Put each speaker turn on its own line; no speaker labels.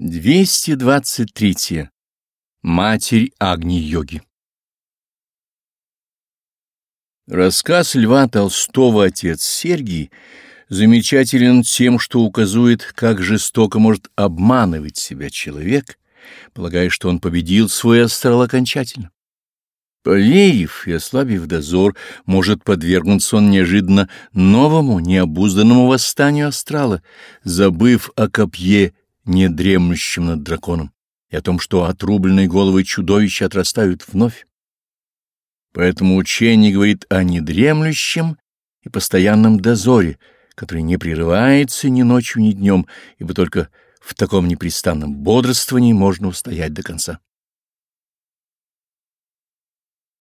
223. Матерь Агни-йоги Рассказ Льва Толстого «Отец Сергий» замечателен тем, что указывает, как жестоко может обманывать себя человек, полагая, что он победил свой астрал окончательно. Поверив и ослабив дозор, может подвергнуться он неожиданно новому, необузданному восстанию астрала, забыв о копье не дремлющим над драконом, и о том, что отрубленные головы чудовища отрастают вновь. Поэтому учение говорит о недремлющем и постоянном дозоре, который не прерывается ни ночью, ни днем, ибо только в таком непрестанном бодрствовании можно устоять до конца.